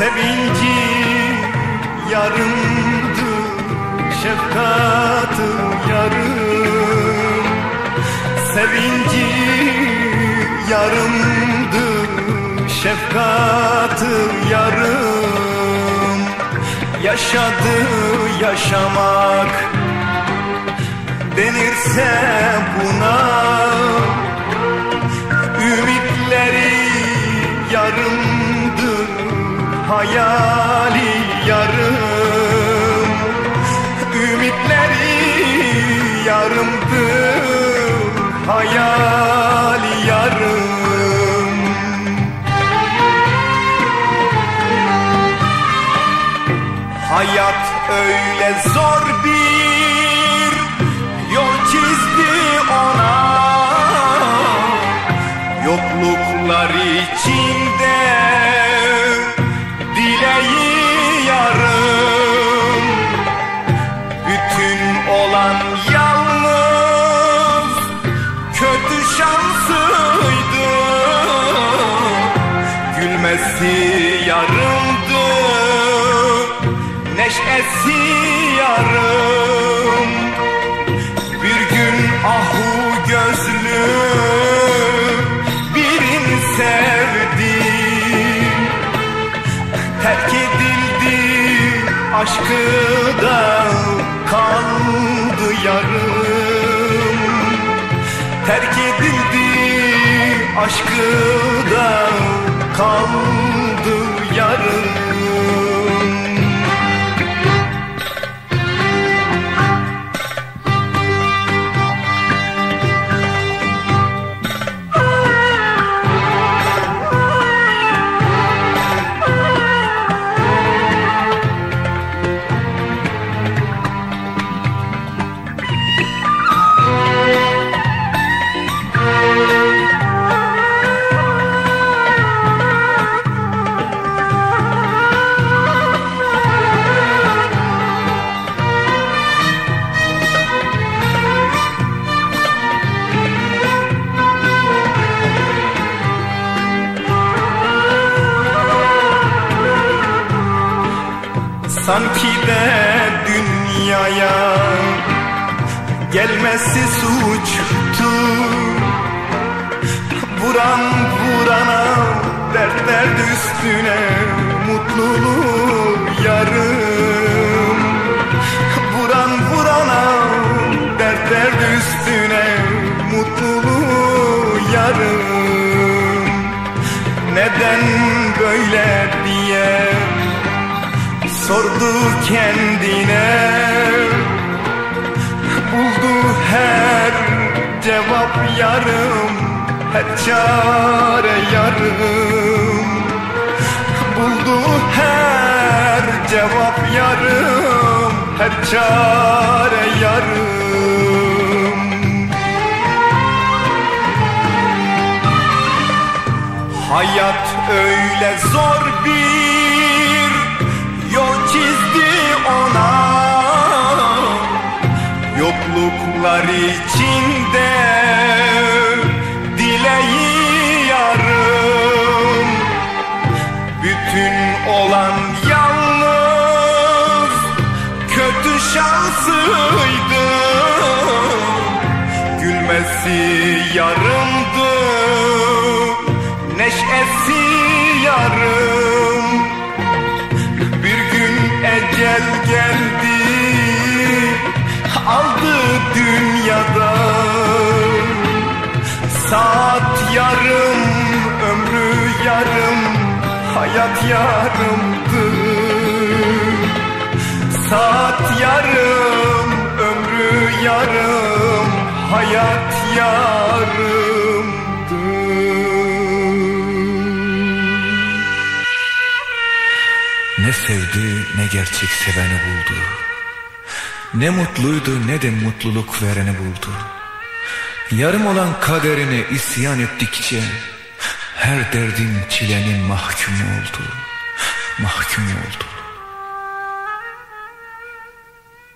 Sevinci yarımdı Şefkatı yarım Sevinci yarımdı Şefkatı yarım Yaşadı yaşamak denirse buna hayali yarım. Ümitleri yarımdı hayali yarım. Hayat öyle zor bir Gülmesi yarımdı neşesi yarım. Bir gün ahu gözlü birini sevdi Terk edildi aşkı da kaldı yarım. Terk edildi aşkı da kaldı yarım Sanki de dünyaya gelmesi suçtu. Vuran vurana dert dert üstüne mutluluğu yarım. Vuran vurana dert dert üstüne mutluluğu yarım. Neden böyle diye sordu kendine. Buldu her cevap yarım Her çare yarım. Buldu her cevap yarım Her çare yarım. Hayat öyle zor bir Yokluklar içinde dileği yarım. Bütün olan yalnız kötü şansıydı. Gülmesi yarımdı yarım ömrü yarım hayat yarımdı Saat yarım ömrü yarım hayat yarımdı Ne sevdi ne gerçek seveni buldu. Ne mutluydu ne de mutluluk vereni buldu. Yarım olan kaderine isyan ettikçe her derdin çilenin mahkumu oldu. Mahkum oldu.